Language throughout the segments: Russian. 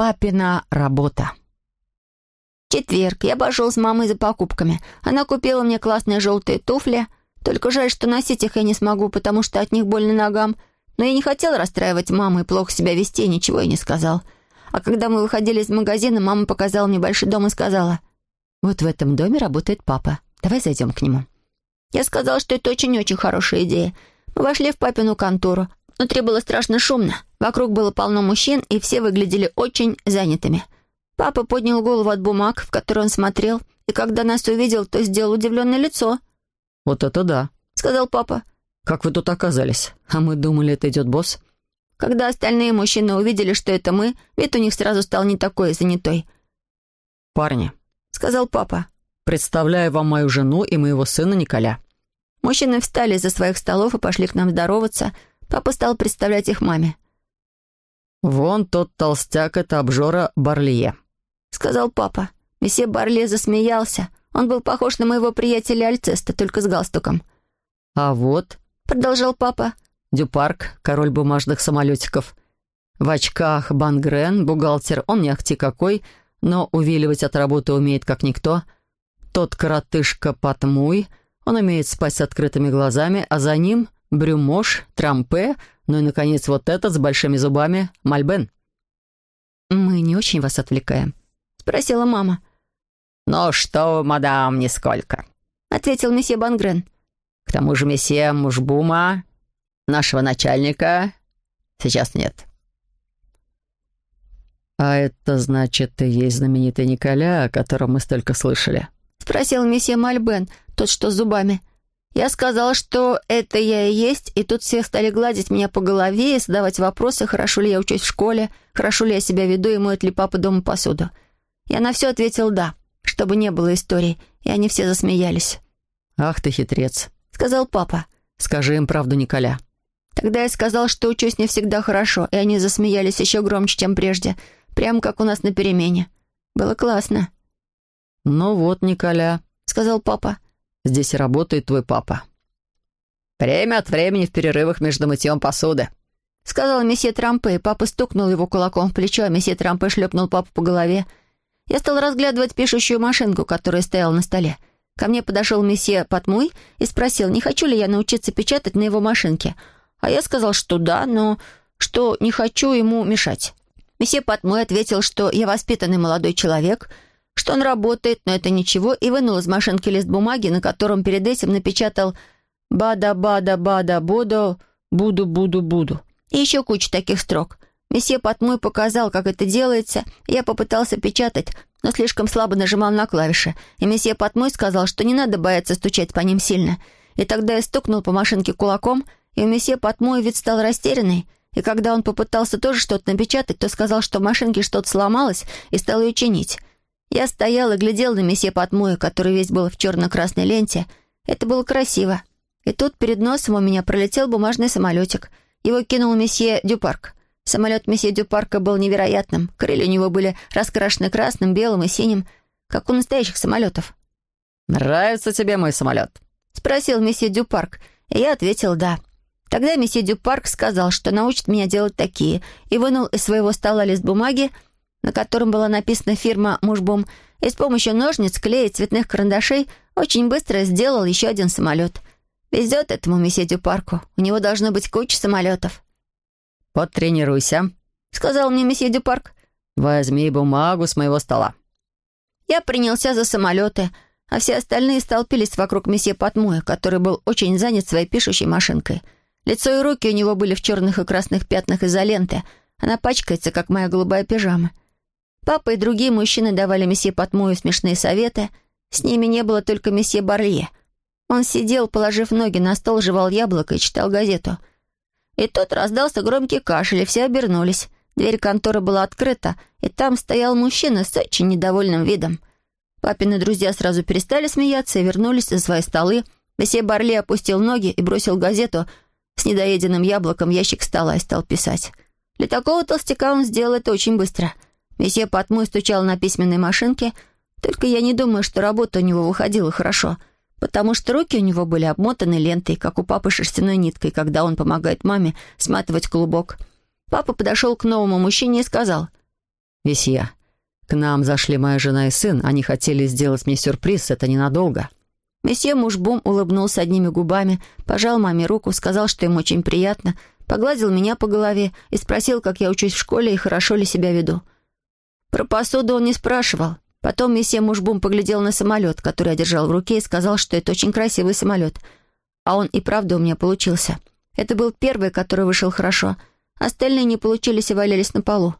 Папина работа. Четверг. Я пошел с мамой за покупками. Она купила мне классные желтые туфли. Только жаль, что носить их я не смогу, потому что от них больно ногам. Но я не хотел расстраивать маму и плохо себя вести, ничего я не сказал. А когда мы выходили из магазина, мама показала мне большой дом и сказала, «Вот в этом доме работает папа. Давай зайдем к нему». Я сказал, что это очень-очень хорошая идея. Мы вошли в папину контору. Внутри было страшно шумно. Вокруг было полно мужчин, и все выглядели очень занятыми. Папа поднял голову от бумаг, в которые он смотрел, и когда нас увидел, то сделал удивленное лицо. «Вот это да», — сказал папа. «Как вы тут оказались? А мы думали, это идет босс». Когда остальные мужчины увидели, что это мы, вид у них сразу стал не такой занятой. «Парни», — сказал папа, — «представляю вам мою жену и моего сына Николя». Мужчины встали из-за своих столов и пошли к нам здороваться. Папа стал представлять их маме. «Вон тот толстяк — это обжора Барлие», — сказал папа. Месье Барле засмеялся. Он был похож на моего приятеля Альцеста, только с галстуком. «А вот», — продолжал папа, Дюпарк, король бумажных самолетиков. В очках Бангрен, бухгалтер, он не ахти какой, но увиливать от работы умеет как никто. Тот коротышка Патмуй, он умеет спать с открытыми глазами, а за ним Брюмош, Трампе, ну и, наконец, вот этот с большими зубами, Мальбен. «Мы не очень вас отвлекаем?» — спросила мама. «Ну что, мадам, нисколько», — ответил месье Бангрен. «К тому же месье Мужбума Нашего начальника сейчас нет. «А это значит, и есть знаменитый Николя, о котором мы столько слышали?» — спросил месье Мальбен, тот, что с зубами. Я сказала, что это я и есть, и тут все стали гладить меня по голове и задавать вопросы, хорошо ли я учусь в школе, хорошо ли я себя веду и моет ли папа дома посуду. Я на все ответил «да», чтобы не было истории, и они все засмеялись. «Ах ты хитрец», — сказал папа. «Скажи им правду, Николя. Тогда я сказал, что учусь не всегда хорошо, и они засмеялись еще громче, чем прежде, прямо как у нас на перемене. Было классно. «Ну вот, Николя», — сказал папа, — «здесь работает твой папа». «Время от времени в перерывах между мытьем посуды», — сказал месье Трампе, папа стукнул его кулаком в плечо, а месье Трампе шлепнул папу по голове. Я стал разглядывать пишущую машинку, которая стояла на столе. Ко мне подошел месье Патмуй и спросил, не хочу ли я научиться печатать на его машинке — а я сказал, что да, но что не хочу ему мешать. Месье Патмой ответил, что я воспитанный молодой человек, что он работает, но это ничего, и вынул из машинки лист бумаги, на котором перед этим напечатал «Бада-бада-бада-бодо, буду-буду-буду». И еще куча таких строк. Месье Патмой показал, как это делается, я попытался печатать, но слишком слабо нажимал на клавиши, и месье Патмой сказал, что не надо бояться стучать по ним сильно. И тогда я стукнул по машинке кулаком — и у месье Патмой вид стал растерянный, и когда он попытался тоже что-то напечатать, то сказал, что в машинке что-то сломалось, и стал ее чинить. Я стоял и глядел на месье Патмоя, который весь был в черно-красной ленте. Это было красиво. И тут перед носом у меня пролетел бумажный самолетик. Его кинул месье Дюпарк. Самолет месье Дюпарка был невероятным. Крылья у него были раскрашены красным, белым и синим, как у настоящих самолетов. «Нравится тебе мой самолет?» — спросил месье Дюпарк, и я ответил «да». Тогда месье Дюпарк сказал, что научит меня делать такие, и вынул из своего стола лист бумаги, на котором была написана фирма «Мужбум», и с помощью ножниц, клея и цветных карандашей очень быстро сделал еще один самолет. Везет этому месье Дюпарку. У него должно быть куча самолетов. «Потренируйся», — сказал мне месье Дюпарк. «Возьми бумагу с моего стола». Я принялся за самолеты, а все остальные столпились вокруг месье Патмоя, который был очень занят своей пишущей машинкой — Лицо и руки у него были в черных и красных пятнах изоленты. Она пачкается, как моя голубая пижама. Папа и другие мужчины давали месье Патмою смешные советы. С ними не было только месье Барле. Он сидел, положив ноги на стол, жевал яблоко и читал газету. И тут раздался громкий кашель, и все обернулись. Дверь конторы была открыта, и там стоял мужчина с очень недовольным видом. Папины друзья сразу перестали смеяться и вернулись за свои столы. Месье Барле опустил ноги и бросил газету — с недоеденным яблоком ящик стола и стал писать. Для такого толстяка он сделал это очень быстро. Месье Патмой стучал на письменной машинке, только я не думаю, что работа у него выходила хорошо, потому что руки у него были обмотаны лентой, как у папы шерстяной ниткой, когда он помогает маме сматывать клубок. Папа подошел к новому мужчине и сказал, Весья. К нам зашли моя жена и сын. Они хотели сделать мне сюрприз, это ненадолго». Месье Мушбум улыбнулся одними губами, пожал маме руку, сказал, что им очень приятно, погладил меня по голове и спросил, как я учусь в школе и хорошо ли себя веду. Про посуду он не спрашивал. Потом месье Мушбум поглядел на самолет, который я держал в руке, и сказал, что это очень красивый самолет. А он и правда у меня получился. Это был первый, который вышел хорошо. Остальные не получились и валялись на полу.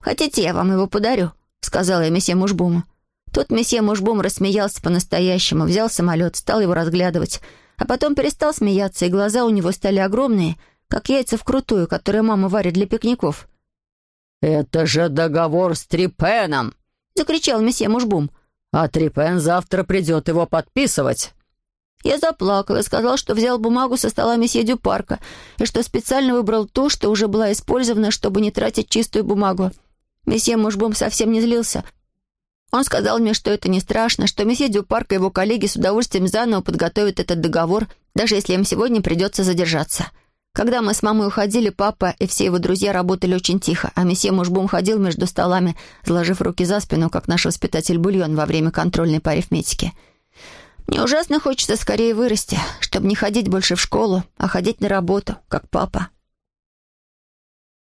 «Хотите, я вам его подарю?» — сказала я месье Мушбуму. Тут месье Мушбум рассмеялся по-настоящему, взял самолет, стал его разглядывать, а потом перестал смеяться, и глаза у него стали огромные, как яйца вкрутую, которые мама варит для пикников. «Это же договор с Трипеном!» — закричал месье Мушбум. «А Трипен завтра придет его подписывать». Я заплакал и сказал, что взял бумагу со стола месье Дюпарка и что специально выбрал ту, что уже была использована, чтобы не тратить чистую бумагу. Месье Мушбум совсем не злился. Он сказал мне, что это не страшно, что месье Дюпарк и его коллеги с удовольствием заново подготовят этот договор, даже если им сегодня придется задержаться. Когда мы с мамой уходили, папа и все его друзья работали очень тихо, а месье Мушбум ходил между столами, сложив руки за спину, как наш воспитатель Бульон во время контрольной по арифметике. Мне ужасно хочется скорее вырасти, чтобы не ходить больше в школу, а ходить на работу, как папа.